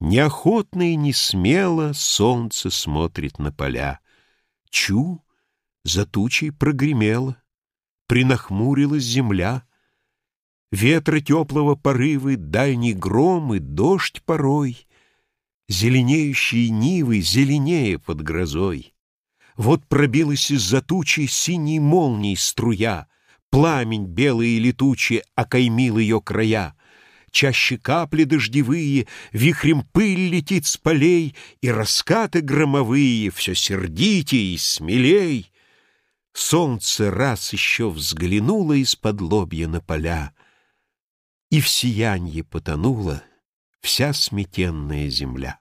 Неохотно и не смело солнце смотрит на поля. Чу, за тучей прогремело, принахмурилась земля. Ветра теплого порывы, дальний гром и дождь порой, Зеленеющие нивы зеленее под грозой. Вот пробилась из-за тучи синей молнией струя, Пламень белый и летучий окаймил ее края. Чаще капли дождевые, вихрем пыль летит с полей, И раскаты громовые все сердитей и смелей. Солнце раз еще взглянуло из-под лобья на поля, И в сиянье потонула вся сметенная земля.